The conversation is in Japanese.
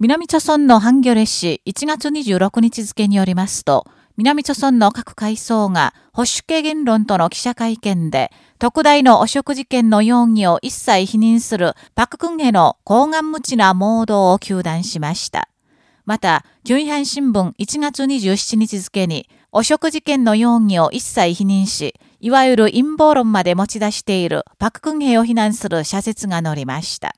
南朝村のハンギョレ市1月26日付によりますと、南朝村の各階層が保守系言論との記者会見で、特大の汚職事件の容疑を一切否認するパククンヘの高顔無知な盲導を求断しました。また、キュン新聞1月27日付に、汚職事件の容疑を一切否認し、いわゆる陰謀論まで持ち出しているパククンヘを非難する社説が載りました。